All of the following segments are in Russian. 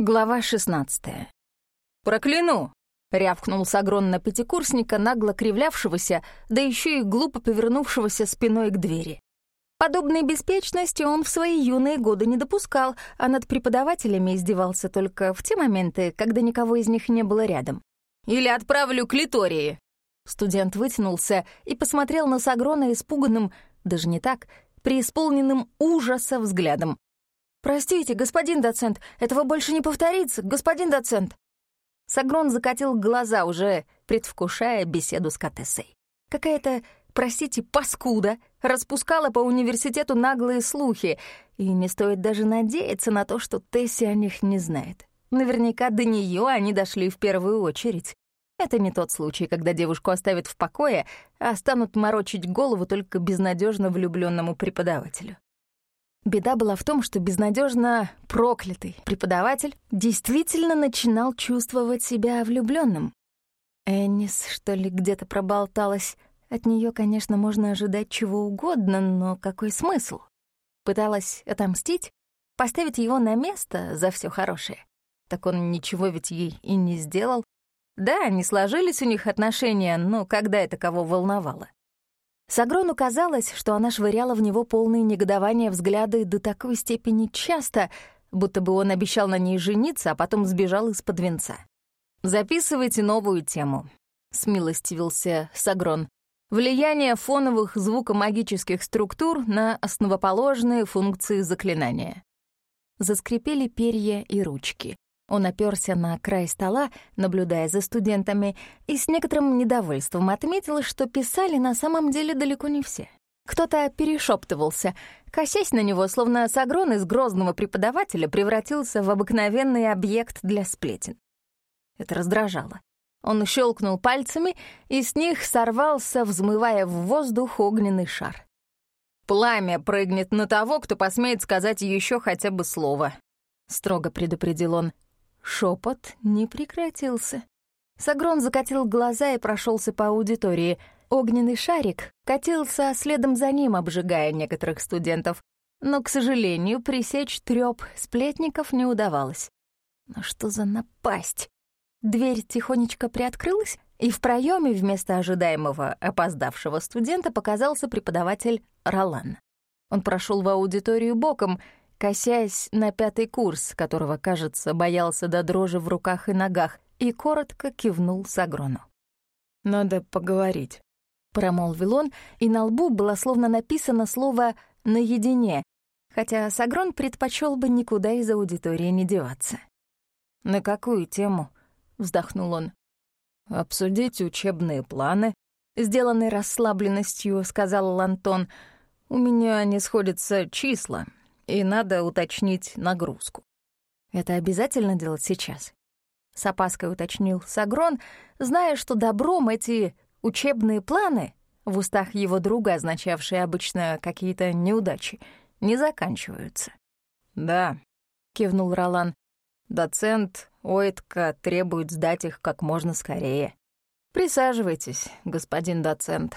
Глава 16. «Прокляну!» — рявкнул Сагрон на пятикурсника, нагло кривлявшегося, да еще и глупо повернувшегося спиной к двери. Подобной беспечности он в свои юные годы не допускал, а над преподавателями издевался только в те моменты, когда никого из них не было рядом. «Или отправлю к Литории!» Студент вытянулся и посмотрел на Сагрона испуганным, даже не так, преисполненным ужаса взглядом. «Простите, господин доцент, этого больше не повторится, господин доцент!» Сагрон закатил глаза, уже предвкушая беседу с Катессой. Какая-то, простите, паскуда распускала по университету наглые слухи, и не стоит даже надеяться на то, что Тесси о них не знает. Наверняка до нее они дошли в первую очередь. Это не тот случай, когда девушку оставят в покое, а станут морочить голову только безнадежно влюбленному преподавателю. Беда была в том, что безнадежно проклятый преподаватель действительно начинал чувствовать себя влюбленным. Эннис, что ли, где-то проболталась. От нее, конечно, можно ожидать чего угодно, но какой смысл? Пыталась отомстить? Поставить его на место за все хорошее? Так он ничего ведь ей и не сделал. Да, не сложились у них отношения, но когда это кого волновало? Сагрону казалось, что она швыряла в него полные негодования взгляды до такой степени часто, будто бы он обещал на ней жениться, а потом сбежал из-под венца. «Записывайте новую тему», — смилостивился Сагрон. «Влияние фоновых звукомагических структур на основоположные функции заклинания». Заскрипели перья и ручки. Он оперся на край стола, наблюдая за студентами, и с некоторым недовольством отметил, что писали на самом деле далеко не все. Кто-то перешептывался, косясь на него, словно Сагрон из грозного преподавателя превратился в обыкновенный объект для сплетен. Это раздражало. Он щелкнул пальцами, и с них сорвался, взмывая в воздух огненный шар. «Пламя прыгнет на того, кто посмеет сказать еще хотя бы слово», — строго предупредил он. Шепот не прекратился. Сагрон закатил глаза и прошелся по аудитории. Огненный шарик катился следом за ним, обжигая некоторых студентов. Но, к сожалению, пресечь трёп сплетников не удавалось. Но что за напасть? Дверь тихонечко приоткрылась, и в проеме вместо ожидаемого опоздавшего студента показался преподаватель Ролан. Он прошел в аудиторию боком — косясь на пятый курс, которого, кажется, боялся до дрожи в руках и ногах, и коротко кивнул Сагрону. «Надо поговорить», — промолвил он, и на лбу было словно написано слово «наедине», хотя Сагрон предпочел бы никуда из аудитории не деваться. «На какую тему?» — вздохнул он. «Обсудить учебные планы», — сделанной расслабленностью сказал Лантон. «У меня не сходятся числа, и надо уточнить нагрузку. Это обязательно делать сейчас? С опаской уточнил Сагрон, зная, что добром эти учебные планы, в устах его друга, означавшие обычно какие-то неудачи, не заканчиваются. «Да», — кивнул Ролан, — «доцент Ойтка требует сдать их как можно скорее. Присаживайтесь, господин доцент».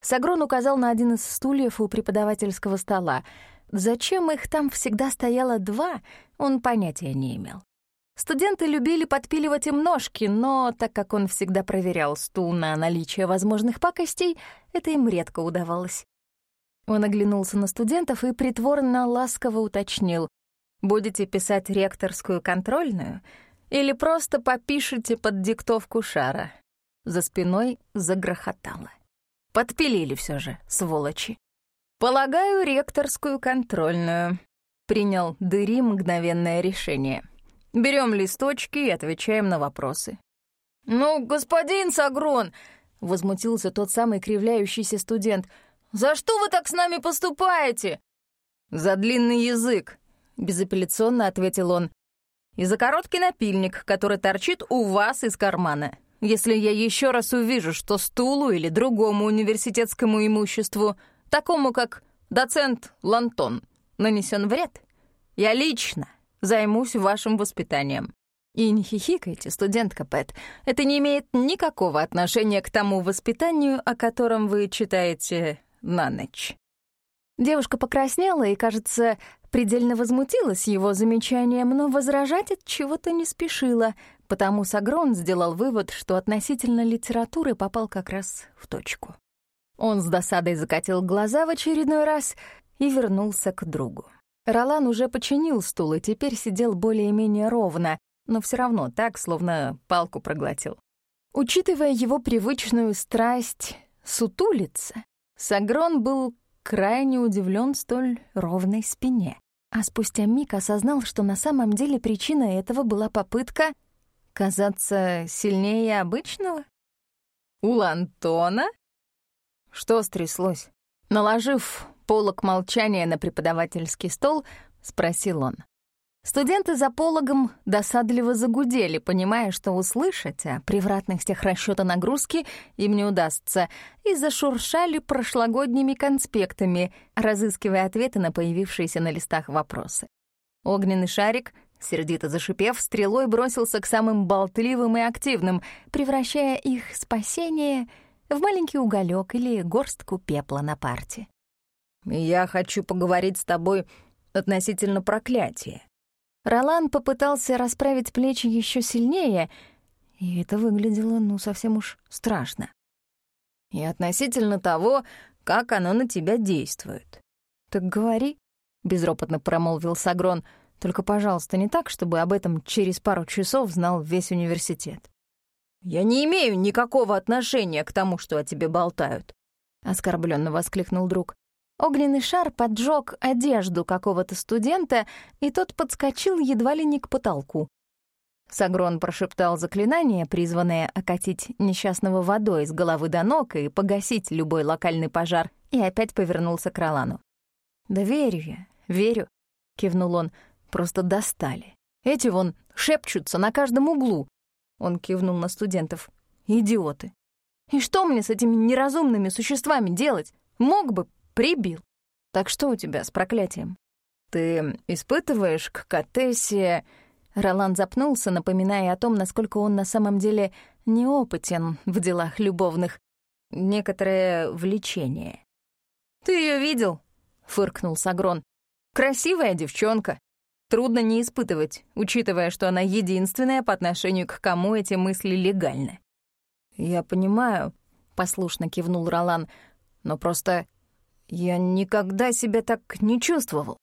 Сагрон указал на один из стульев у преподавательского стола — Зачем их там всегда стояло два, он понятия не имел. Студенты любили подпиливать им ножки, но так как он всегда проверял стул на наличие возможных пакостей, это им редко удавалось. Он оглянулся на студентов и притворно ласково уточнил. «Будете писать ректорскую контрольную или просто попишите под диктовку шара?» За спиной загрохотало. Подпилили все же, сволочи. «Полагаю, ректорскую контрольную», — принял Дыри мгновенное решение. Берем листочки и отвечаем на вопросы. «Ну, господин Сагрон!» — возмутился тот самый кривляющийся студент. «За что вы так с нами поступаете?» «За длинный язык», — безапелляционно ответил он. «И за короткий напильник, который торчит у вас из кармана. Если я еще раз увижу, что стулу или другому университетскому имуществу такому как доцент Лантон, нанесен вред, я лично займусь вашим воспитанием. И не хихикайте, студентка Пэт, это не имеет никакого отношения к тому воспитанию, о котором вы читаете на ночь. Девушка покраснела и, кажется, предельно возмутилась его замечанием, но возражать от чего-то не спешила, потому Сагрон сделал вывод, что относительно литературы попал как раз в точку. Он с досадой закатил глаза в очередной раз и вернулся к другу. Ролан уже починил стул и теперь сидел более-менее ровно, но все равно так, словно палку проглотил. Учитывая его привычную страсть сутулиться, Сагрон был крайне удивлен столь ровной спине. А спустя миг осознал, что на самом деле причиной этого была попытка казаться сильнее обычного. «У Лантона?» Что стряслось? Наложив полок молчания на преподавательский стол, спросил он. Студенты за пологом досадливо загудели, понимая, что услышать о превратных тех расчета нагрузки им не удастся, и зашуршали прошлогодними конспектами, разыскивая ответы на появившиеся на листах вопросы. Огненный шарик, сердито зашипев, стрелой бросился к самым болтливым и активным, превращая их спасение в маленький уголек или горстку пепла на парте. «Я хочу поговорить с тобой относительно проклятия», Ролан попытался расправить плечи еще сильнее, и это выглядело, ну, совсем уж страшно. И относительно того, как оно на тебя действует. «Так говори», — безропотно промолвил Сагрон, «только, пожалуйста, не так, чтобы об этом через пару часов знал весь университет». «Я не имею никакого отношения к тому, что о тебе болтают», — оскорбленно воскликнул друг. Огненный шар поджег одежду какого-то студента, и тот подскочил едва ли не к потолку. Сагрон прошептал заклинание, призванное окатить несчастного водой с головы до ног и погасить любой локальный пожар, и опять повернулся к Ролану. «Да верю я, верю», — кивнул он, — «просто достали. Эти вон шепчутся на каждом углу». Он кивнул на студентов. «Идиоты. И что мне с этими неразумными существами делать? Мог бы, Прибил. Так что у тебя с проклятием? Ты испытываешь к Катессе... Ролан запнулся, напоминая о том, насколько он на самом деле неопытен в делах любовных. Некоторое влечение. «Ты ее видел?» — фыркнул Сагрон. «Красивая девчонка. Трудно не испытывать, учитывая, что она единственная, по отношению к кому эти мысли легальны». «Я понимаю», — послушно кивнул Ролан, «но просто я никогда себя так не чувствовал.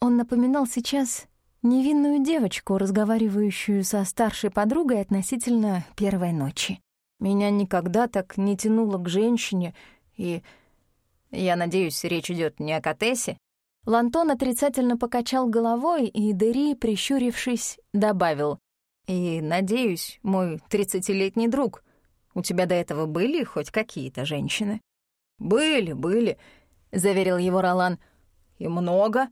Он напоминал сейчас невинную девочку, разговаривающую со старшей подругой относительно первой ночи. Меня никогда так не тянуло к женщине, и... Я надеюсь, речь идет не о Катессе. Лантон отрицательно покачал головой, и Дери, прищурившись, добавил. «И, надеюсь, мой тридцатилетний друг, у тебя до этого были хоть какие-то женщины?» «Были, были», — заверил его Ролан. «И много?»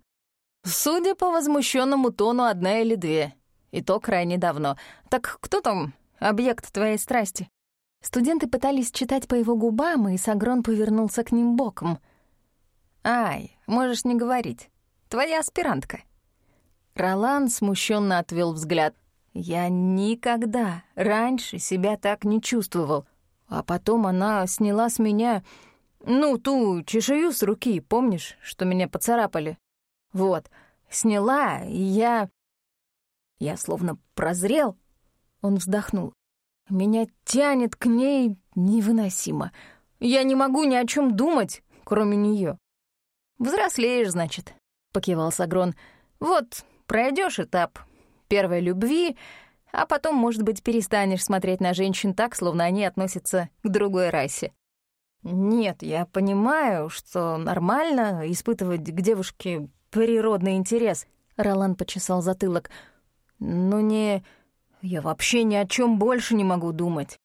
«Судя по возмущенному тону, одна или две. И то крайне давно. Так кто там объект твоей страсти?» Студенты пытались читать по его губам, и Сагрон повернулся к ним боком. «Ай, можешь не говорить. Твоя аспирантка». Ролан смущенно отвел взгляд. «Я никогда раньше себя так не чувствовал. А потом она сняла с меня ну, ту чешую с руки, помнишь, что меня поцарапали? Вот, сняла, и я... Я словно прозрел. Он вздохнул. Меня тянет к ней невыносимо. Я не могу ни о чем думать, кроме нее. Взрослеешь, значит, покивал Сагрон. Вот, пройдешь этап первой любви, а потом, может быть, перестанешь смотреть на женщин так, словно они относятся к другой расе. Нет, я понимаю, что нормально испытывать к девушке природный интерес. Ролан почесал затылок. Но не... Я вообще ни о чем больше не могу думать.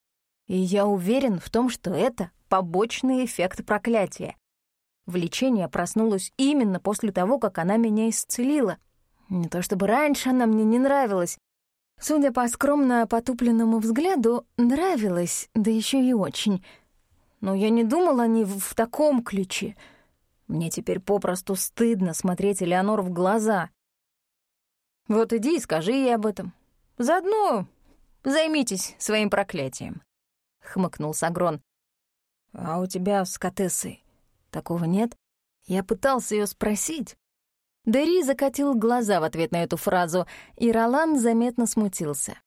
И я уверен в том, что это побочный эффект проклятия. Влечение проснулось именно после того, как она меня исцелила. Не то чтобы раньше она мне не нравилась. Судя по скромно потупленному взгляду, нравилась, да еще и очень — но я не думал о ней в таком ключе. Мне теперь попросту стыдно смотреть Элеонор в глаза. Вот иди и скажи ей об этом. Заодно займитесь своим проклятием», — хмыкнул Сагрон. «А у тебя с Катессой такого нет?» Я пытался ее спросить, Дери закатил глаза в ответ на эту фразу, и Ролан заметно смутился.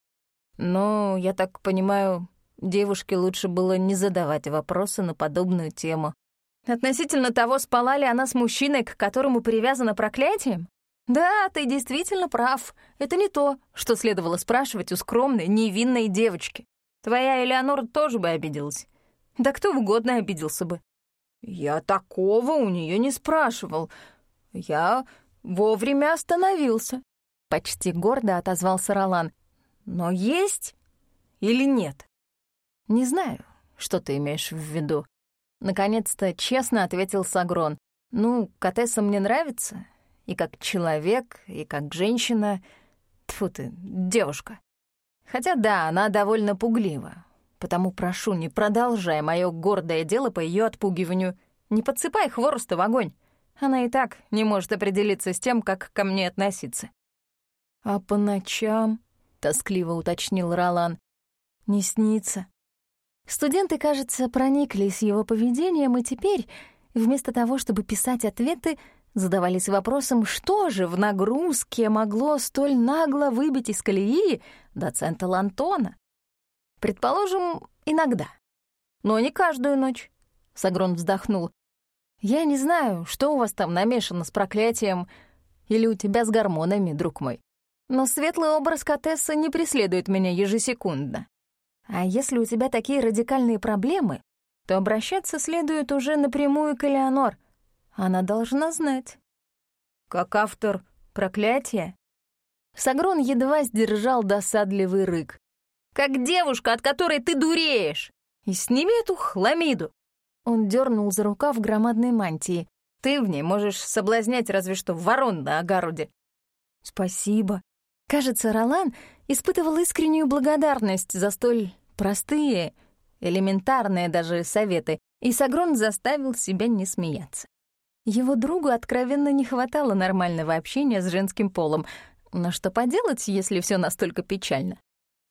«Ну, я так понимаю, девушке лучше было не задавать вопросы на подобную тему. Относительно того, спала ли она с мужчиной, к которому привязана проклятием? Да, ты действительно прав. Это не то, что следовало спрашивать у скромной, невинной девочки. Твоя Элеонора тоже бы обиделась. Да кто угодно обиделся бы. Я такого у нее не спрашивал. Я вовремя остановился. Почти гордо отозвался Ролан. Но есть или нет? Не знаю, что ты имеешь в виду. Наконец-то честно ответил Сагрон. Ну, Катесса мне нравится. И как человек, и как женщина. Тьфу ты, девушка. Хотя да, она довольно пуглива. Потому прошу, не продолжай мое гордое дело по ее отпугиванию. Не подсыпай хвороста в огонь. Она и так не может определиться с тем, как ко мне относиться. «А по ночам?» — тоскливо уточнил Ролан. «Не снится». Студенты, кажется, прониклись его поведением, и теперь, вместо того, чтобы писать ответы, задавались вопросом, что же в нагрузке могло столь нагло выбить из колеи доцента Лантона. Предположим, иногда. Но не каждую ночь. Сагрон вздохнул. Я не знаю, что у вас там намешано с проклятием или у тебя с гормонами, друг мой. Но светлый образ Катесса не преследует меня ежесекундно. А если у тебя такие радикальные проблемы, то обращаться следует уже напрямую к Элеонор. Она должна знать. Как автор проклятия? Сагрон едва сдержал досадливый рык. Как девушка, от которой ты дуреешь! И сними эту хламиду!» Он дернул за рукав громадной мантии. «Ты в ней можешь соблазнять разве что ворон на огороде». «Спасибо», Кажется, Ролан испытывал искреннюю благодарность за столь простые, элементарные даже советы, и Сагрон заставил себя не смеяться. Его другу откровенно не хватало нормального общения с женским полом, но что поделать, если все настолько печально?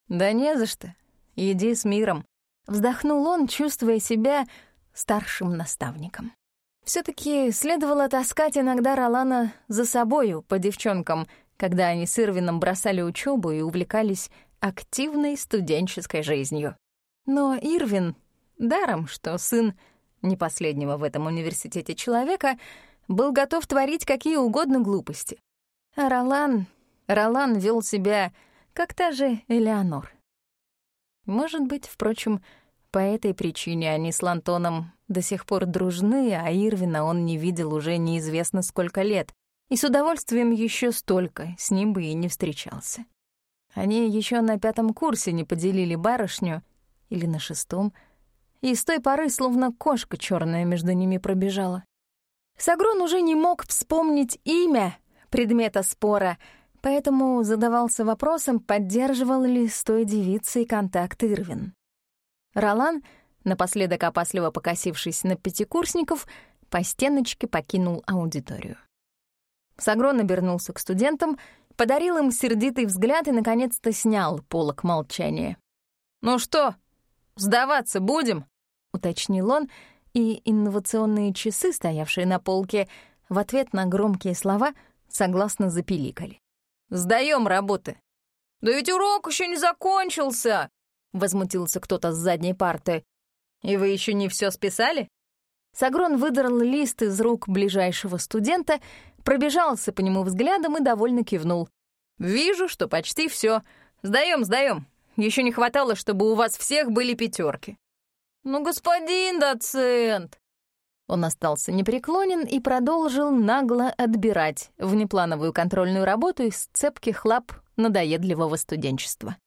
«Да не за что. Иди с миром», — вздохнул он, чувствуя себя старшим наставником. все таки следовало таскать иногда Ролана за собою по девчонкам — когда они с Ирвином бросали учебу и увлекались активной студенческой жизнью. Но Ирвин, даром, что сын не последнего в этом университете человека, был готов творить какие угодно глупости. А Ролан... Ролан вел себя, как та же Элеонор. Может быть, впрочем, по этой причине они с Лантоном до сих пор дружны, а Ирвина он не видел уже неизвестно сколько лет, и с удовольствием еще столько с ним бы и не встречался. Они еще на пятом курсе не поделили барышню, или на шестом, и с той поры словно кошка черная между ними пробежала. Сагрон уже не мог вспомнить имя предмета спора, поэтому задавался вопросом, поддерживал ли с той девицей контакт Ирвин. Ролан, напоследок опасливо покосившись на пятикурсников, по стеночке покинул аудиторию. Сагрон обернулся к студентам, подарил им сердитый взгляд и, наконец-то, снял полок молчания. «Ну что, сдаваться будем?» — уточнил он, и инновационные часы, стоявшие на полке, в ответ на громкие слова согласно запиликали. «Сдаем работы!» «Да ведь урок еще не закончился!» — возмутился кто-то с задней парты. «И вы еще не все списали?» Сагрон выдрал лист из рук ближайшего студента, пробежался по нему взглядом и довольно кивнул. «Вижу, что почти все. Сдаем, сдаем. Еще не хватало, чтобы у вас всех были пятерки. «Ну, господин доцент!» Он остался непреклонен и продолжил нагло отбирать внеплановую контрольную работу из цепких лап надоедливого студенчества.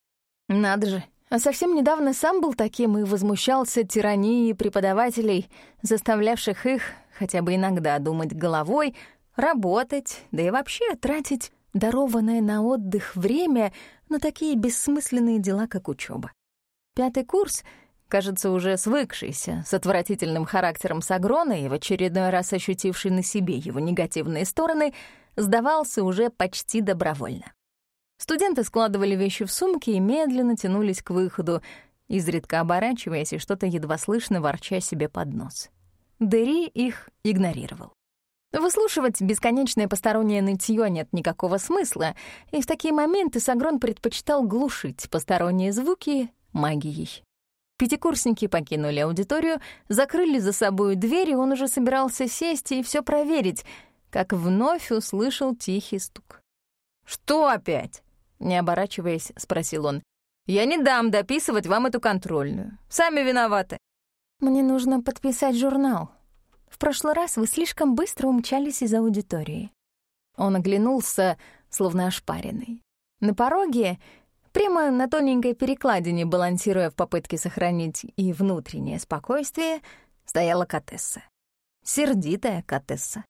Надо же, а совсем недавно сам был таким и возмущался тиранией преподавателей, заставлявших их хотя бы иногда думать головой, работать, да и вообще тратить дарованное на отдых время на такие бессмысленные дела, как учеба. Пятый курс, кажется, уже свыкшийся с отвратительным характером Сагрона и в очередной раз ощутивший на себе его негативные стороны, сдавался уже почти добровольно. Студенты складывали вещи в сумки и медленно тянулись к выходу, изредка оборачиваясь и что-то едва слышно ворча себе под нос. Дери их игнорировал. Выслушивать бесконечное постороннее нытье нет никакого смысла, и в такие моменты Сагрон предпочитал глушить посторонние звуки магией. Пятикурсники покинули аудиторию, закрыли за собой дверь, и он уже собирался сесть и все проверить, как вновь услышал тихий стук. «Что опять?» — не оборачиваясь, спросил он. «Я не дам дописывать вам эту контрольную. Сами виноваты». «Мне нужно подписать журнал», в прошлый раз вы слишком быстро умчались из аудитории». Он оглянулся, словно ошпаренный. На пороге, прямо на тоненькой перекладине, балансируя в попытке сохранить и внутреннее спокойствие, стояла Катесса. Сердитая Катесса.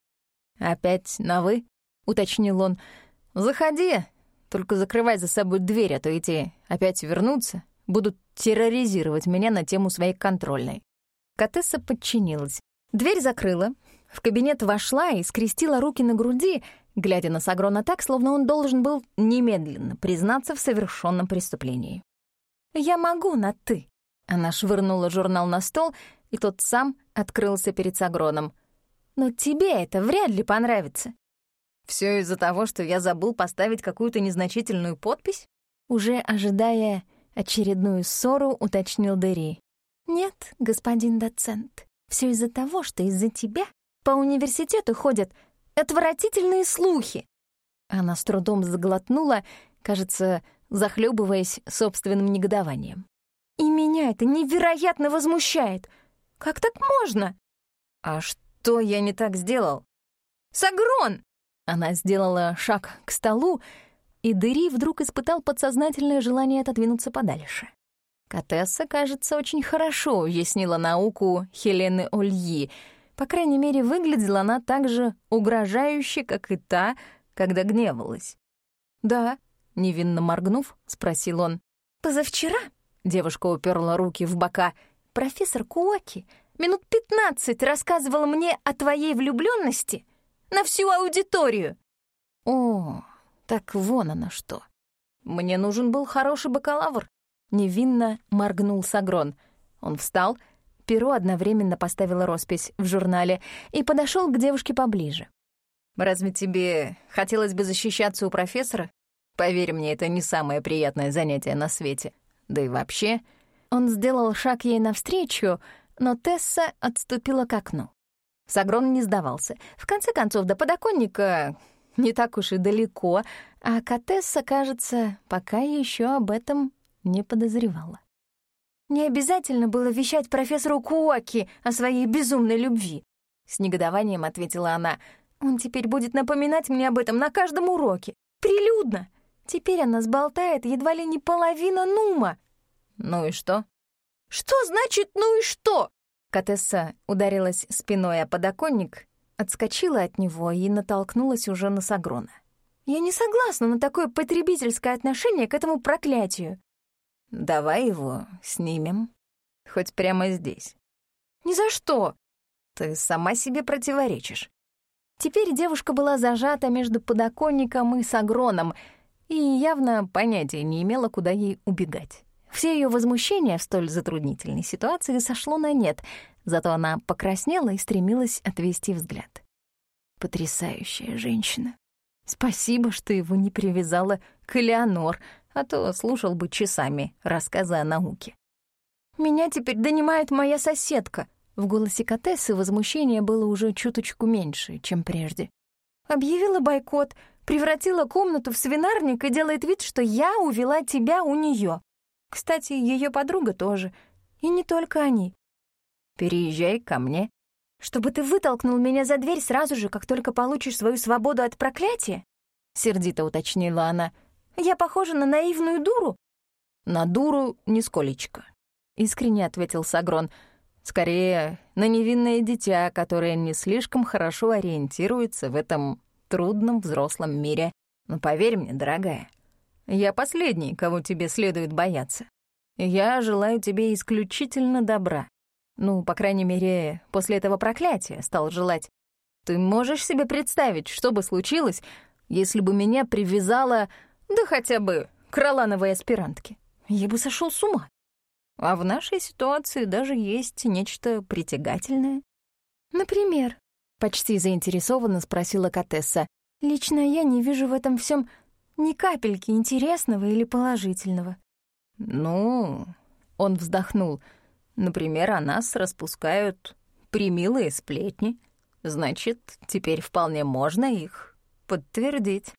«Опять на «вы», — уточнил он. «Заходи, только закрывай за собой дверь, а то эти опять вернутся, будут терроризировать меня на тему своей контрольной». Катесса подчинилась. Дверь закрыла, в кабинет вошла и скрестила руки на груди, глядя на Сагрона так, словно он должен был немедленно признаться в совершенном преступлении. «Я могу на «ты». Она швырнула журнал на стол, и тот сам открылся перед Сагроном. «Но тебе это вряд ли понравится». Все из-за того, что я забыл поставить какую-то незначительную подпись?» Уже ожидая очередную ссору, уточнил Дери. «Нет, господин доцент, все из-за того, что из-за тебя по университету ходят отвратительные слухи. Она с трудом заглотнула, кажется, захлебываясь собственным негодованием. И меня это невероятно возмущает. Как так можно? А что я не так сделал? Сагрон! Она сделала шаг к столу, и Дыри вдруг испытал подсознательное желание отодвинуться подальше. Катесса, кажется, очень хорошо уяснила науку Хелены Ольи. По крайней мере, выглядела она так же угрожающе, как и та, когда гневалась. «Да», — невинно моргнув, спросил он. «Позавчера?» — девушка уперла руки в бока. «Профессор Куоки минут пятнадцать рассказывала мне о твоей влюбленности на всю аудиторию». «О, так вон оно что. Мне нужен был хороший бакалавр, Невинно моргнул Сагрон. Он встал, перо одновременно поставило роспись в журнале и подошел к девушке поближе. «Разве тебе хотелось бы защищаться у профессора? Поверь мне, это не самое приятное занятие на свете. Да и вообще...» Он сделал шаг ей навстречу, но Тесса отступила к окну. Сагрон не сдавался. В конце концов, до подоконника не так уж и далеко, а Катесса, кажется, пока еще об этом не подозревала. «Не обязательно было вещать профессору Куоки о своей безумной любви», — с негодованием ответила она. «Он теперь будет напоминать мне об этом на каждом уроке. Прилюдно. Теперь она сболтает едва ли не половина Нума». «Ну и что?» «Что значит «ну и что»?» Катесса ударилась спиной о подоконник, отскочила от него и натолкнулась уже на Сагрона. «Я не согласна на такое потребительское отношение к этому проклятию. Давай его снимем. Хоть прямо здесь. Ни за что. Ты сама себе противоречишь. Теперь девушка была зажата между подоконником и сагроном и явно понятия не имела, куда ей убегать. Все ее возмущение в столь затруднительной ситуации сошло на нет, зато она покраснела и стремилась отвести взгляд. Потрясающая женщина. Спасибо, что его не привязала к Элеонор — а то слушал бы часами рассказы о науке. «Меня теперь донимает моя соседка», в голосе Катессы возмущение было уже чуточку меньше, чем прежде. Объявила бойкот, превратила комнату в свинарник и делает вид, что я увела тебя у нее. Кстати, ее подруга тоже. И не только они. Переезжай ко мне. Чтобы ты вытолкнул меня за дверь сразу же, как только получишь свою свободу от проклятия? Сердито уточнила она. Я похожа на наивную дуру?» «На дуру нисколечко», — искренне ответил Сагрон. «Скорее, на невинное дитя, которое не слишком хорошо ориентируется в этом трудном взрослом мире. Но поверь мне, дорогая, я последний, кого тебе следует бояться. Я желаю тебе исключительно добра. Ну, по крайней мере, после этого проклятия стал желать. Ты можешь себе представить, что бы случилось, если бы меня привязала да хотя бы к ролановой аспирантке. Я бы сошел с ума. А в нашей ситуации даже есть нечто притягательное. Например, Почти заинтересованно спросила Катесса. «Лично я не вижу в этом всем ни капельки интересного или положительного». «Ну...» — он вздохнул. «Например, о нас распускают примилые сплетни. Значит, теперь вполне можно их подтвердить».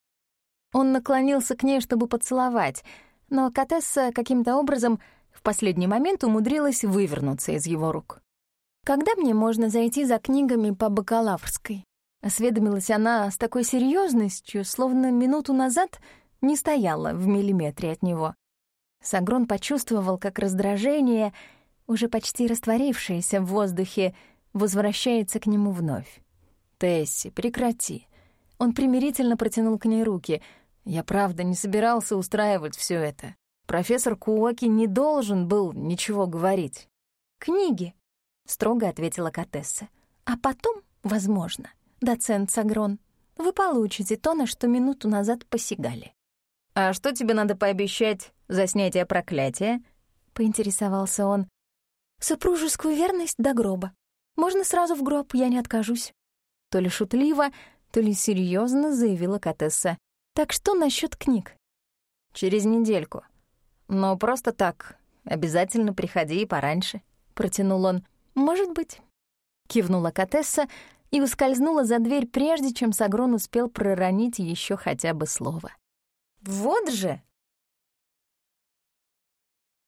Он наклонился к ней, чтобы поцеловать, но Катесса каким-то образом в последний момент умудрилась вывернуться из его рук. «Когда мне можно зайти за книгами по бакалаврской?» Осведомилась она с такой серьезностью, словно минуту назад не стояла в миллиметре от него. Сагрон почувствовал, как раздражение, уже почти растворившееся в воздухе, возвращается к нему вновь. «Тесси, прекрати». Он примирительно протянул к ней руки. «Я правда не собирался устраивать все это. Профессор Куоки не должен был ничего говорить». «Книги», — строго ответила Катесса. «А потом, возможно, доцент Сагрон, вы получите то, на что минуту назад посягали». «А что тебе надо пообещать за снятие проклятия?» — поинтересовался он. «Супружескую верность до гроба. Можно сразу в гроб, я не откажусь». То ли шутливо, то ли серьезно заявила Катесса. «Так что насчет книг?» «Через недельку. Но просто так. Обязательно приходи и пораньше», — протянул он. «Может быть», — кивнула Катесса и ускользнула за дверь, прежде чем Сагрон успел проронить еще хотя бы слово. «Вот же!»